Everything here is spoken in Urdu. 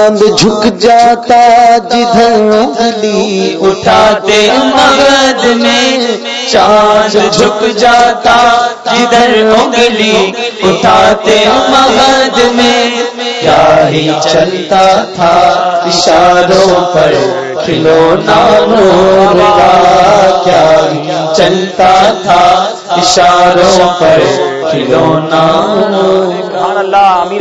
چاند جھک جاتا جدھر انگلی اٹھاتے مغد میں۔ چاند جھک جاتا جدھر انگلی اٹھاتے مغد میں۔ کیا ہی چلتا تھا اشاروں پر کھلونا نور کا۔ کیا ہی چلتا تھا اشاروں پر کھلونا نور اللہ